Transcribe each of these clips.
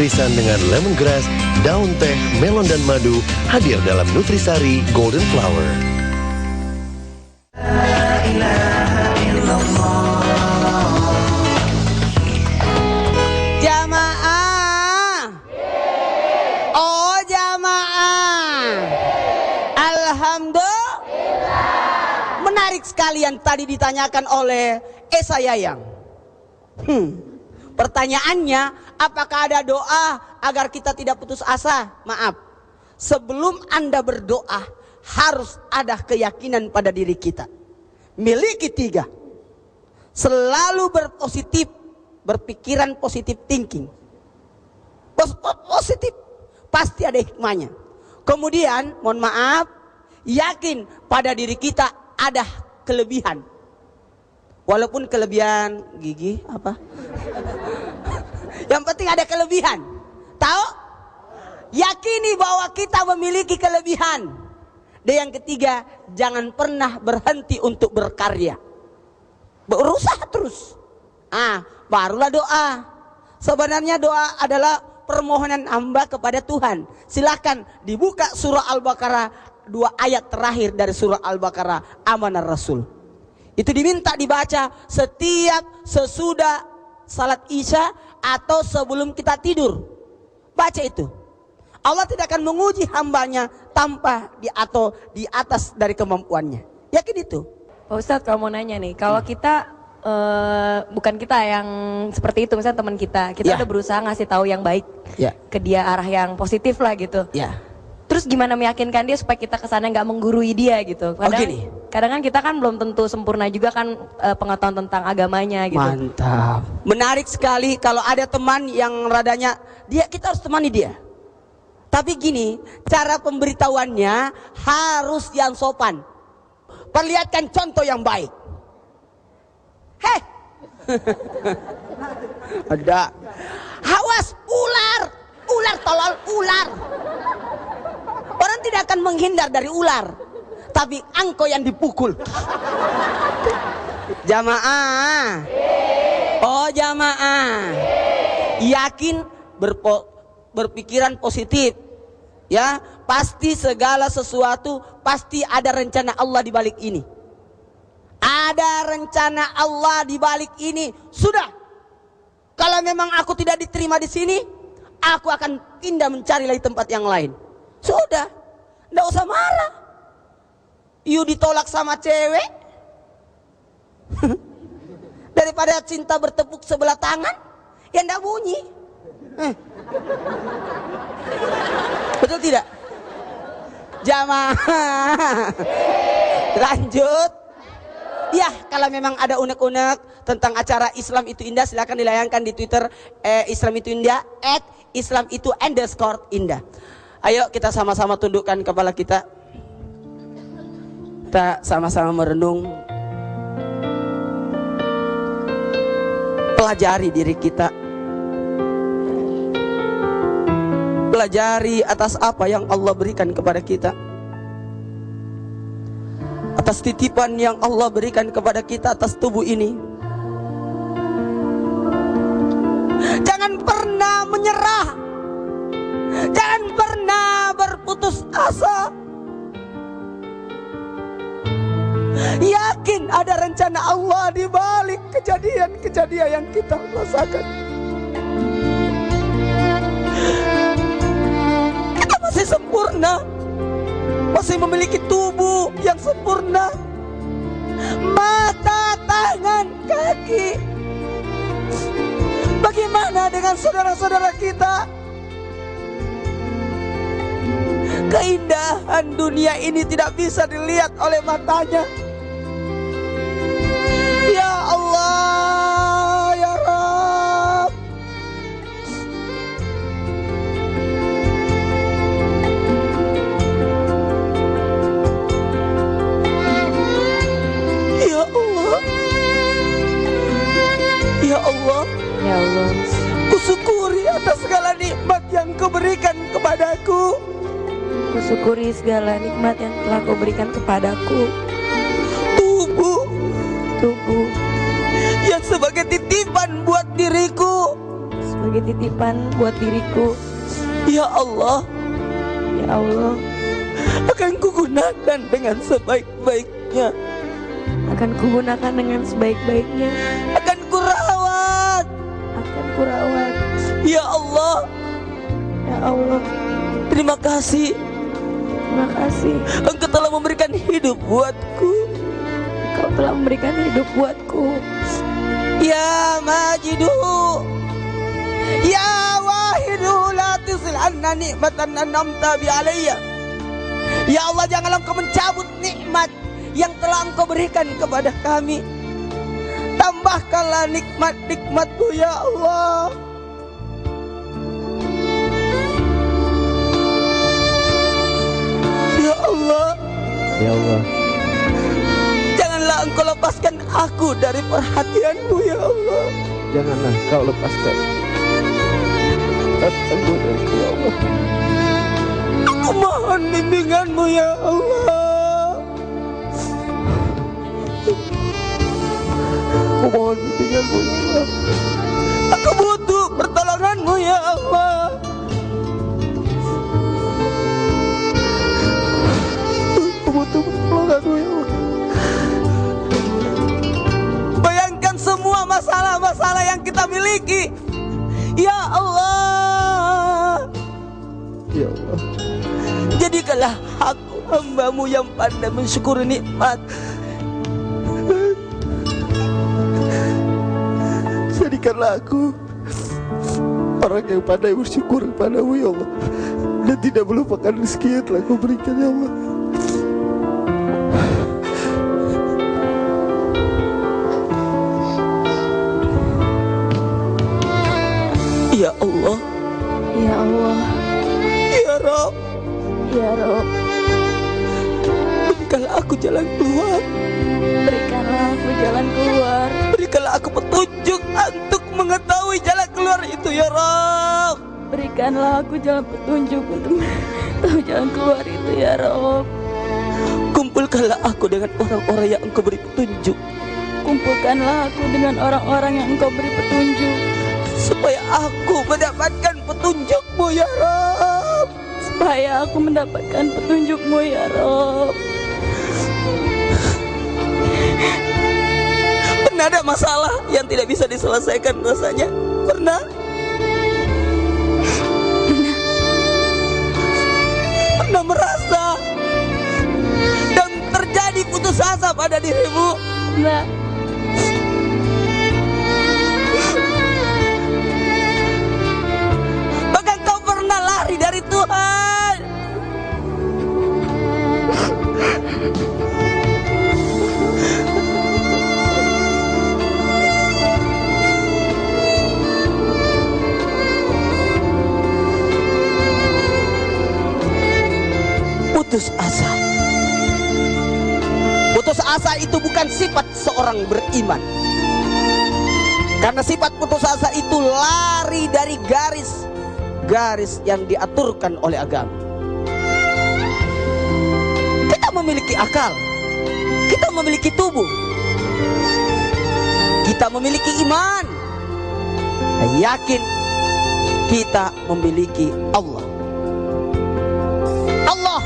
Krisan dengan lemongrass, daun teh, melon dan madu hadir dalam Nutrisari Golden Flower. Jamaah. Oh jamaah. Alhamdulillah. Menarik yang tadi ditanyakan oleh Esa Yayang. Hmm. Pertanyaannya, apakah ada doa agar kita tidak putus asa? Maaf. Sebelum Anda berdoa, harus ada keyakinan pada diri kita. Miliki tiga. Selalu berpositif, berpikiran positif thinking. Pos- pos- Positif, pasti ada hikmahnya. Kemudian, mohon maaf, yakin pada diri kita ada kelebihan. Walaupun kelebihan gigi apa? Yang penting ada kelebihan. Tahu? Yakini bahwa kita memiliki kelebihan. Dan yang ketiga, jangan pernah berhenti untuk berkarya. Berusaha terus. Ah, barulah doa. Sebenarnya doa adalah permohonan hamba kepada Tuhan. Silakan dibuka surah Al-Baqarah dua ayat terakhir dari surah Al-Baqarah amanah Rasul. Itu diminta dibaca setiap sesudah salat Isya atau sebelum kita tidur. Baca itu. Allah tidak akan menguji hambanya tanpa di atau di atas dari kemampuannya. Yakin itu? Pak Ustadz kalau mau nanya nih, kalau kita eh, bukan kita yang seperti itu, misalnya teman kita, kita Ya. udah berusaha ngasih tahu yang baik Ya. ke dia arah yang positif lah gitu. Ya. Terus gimana meyakinkan dia supaya kita ke sana nggak menggurui dia gitu? Kadang, gini. kadang kan kita kan belum tentu sempurna juga kan eh, pengetahuan tentang agamanya gitu. Mantap. Menarik sekali kalau ada teman yang radanya dia kita harus temani dia. Tapi gini, cara pemberitahuannya harus yang sopan. Perlihatkan contoh yang baik. Heh. ada. Awas ular, ular tolol, ular. Tidak akan menghindar dari ular, tapi angko yang dipukul. Jamaah. Oh jamaah. Yakin berpo, berpikiran positif. Ya, pasti segala sesuatu pasti ada rencana Allah di balik ini. Ada rencana Allah di balik ini. Sudah. Kalau memang aku tidak diterima di sini, aku akan pindah mencari lagi tempat yang lain. Sudah. Tidak usah marah. You ditolak sama cewek, daripada cinta bertepuk sebelah tangan yang tidak bunyi. Eh. Betul tidak? Jamaah. Lanjut. Ya, kalau memang ada unek-unek tentang acara Islam itu indah, silakan dilayangkan di Twitter eh, Islam itu indah at Islam itu underscore indah. Ayo kita sama-sama tundukkan kepala kita. Kita sama-sama merenung. Pelajari diri kita. Pelajari atas apa yang Allah berikan kepada kita. Atas titipan yang Allah berikan kepada kita atas tubuh ini. Jangan pernah menyerah jangan pernah berputus asa Yakin ada rencana Allah di balik kejadian-kejadian yang kita rasakan. Kita masih sempurna. Masih memiliki tubuh yang sempurna. Mata, tangan, kaki. Bagaimana dengan saudara-saudara kita? Keindahan dunia ini tidak bisa dilihat oleh matanya. Kusyukuri segala nikmat yang telah kau berikan kepadaku. Tubuh Tubuh yang sebagai titipan buat diriku. sebagai sebagai titipan buat diriku. Ya Allah, Ya Allah, akan kugunakan dengan sebaik-baiknya. akan kugunakan dengan sebaik-baiknya. Akan kurawat. Akan kurawat. Ya Allah, Ya Allah, terima kasih. Terima kasih. Engkau telah memberikan hidup buatku. Kau telah memberikan hidup buatku. Ya Majidu Ya Wahidu La tusil anna nikmatan anamta bi alayya Ya Allah janganlah engkau mencabut nikmat Yang telah engkau berikan kepada kami Tambahkanlah nikmat-nikmatmu ya Allah Allah, Janganlah engkau lepaskan aku dari perhatianmu ya Allah janganlah kau lepaskan aku dari ya Allah. Aku mohon bimbinganmu ya Allah Aku mohon bimbinganmu ya Allah. Pertolonganmu ya Allah. Bayangkan semua masalah-masalah yang kita miliki. Ya Allah. Ya Allah, Jadikanlah aku hambamu yang pandai mensyukuri nikmat. Jadikanlah aku orang yang pandai bersyukur padamu ya Allah. Dan tidak melupakan rezeki yang telah kau berikan ya Allah. Ya Allah, Ya Rob. Ya Rob, Berikanlah aku jalan keluar. Berikanlah aku jalan keluar. Berikanlah aku petunjuk untuk mengetahui jalan keluar itu ya Rob. Berikanlah aku jalan petunjuk untuk tahu jalan keluar itu ya Rob. Kumpulkanlah aku dengan orang-orang yang engkau beri petunjuk. Kumpulkanlah aku dengan orang-orang yang engkau beri petunjuk Supaya aku mendapatkan petunjukmu ya Rob supaya aku mendapatkan petunjukmu ya Rob. Pernah ada masalah yang tidak bisa diselesaikan rasanya? Pernah? Pernah merasa dan terjadi putus asa pada dirimu? Nah, Putus asa. Putus asa itu bukan sifat seorang beriman. Karena sifat putus asa itu lari dari garis garis yang diaturkan oleh agama. Kita memiliki akal. Kita memiliki tubuh. Kita memiliki iman. Dan yakin kita memiliki Allah. Allah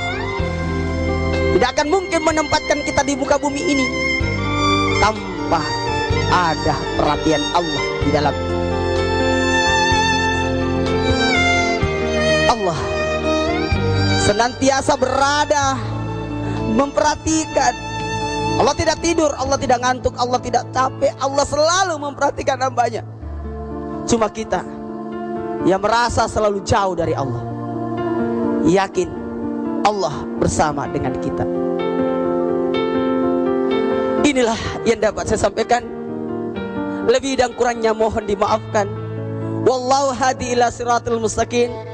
tidak akan mungkin menempatkan kita di muka bumi ini tanpa ada perhatian Allah di dalam Allah senantiasa berada memperhatikan Allah tidak tidur, Allah tidak ngantuk, Allah tidak capek, Allah selalu memperhatikan hambanya. Cuma kita yang merasa selalu jauh dari Allah. Yakin Allah bersama dengan kita. Inilah yang dapat saya sampaikan. Lebih dan kurangnya mohon dimaafkan. Wallahu hadi ila siratul mustaqim.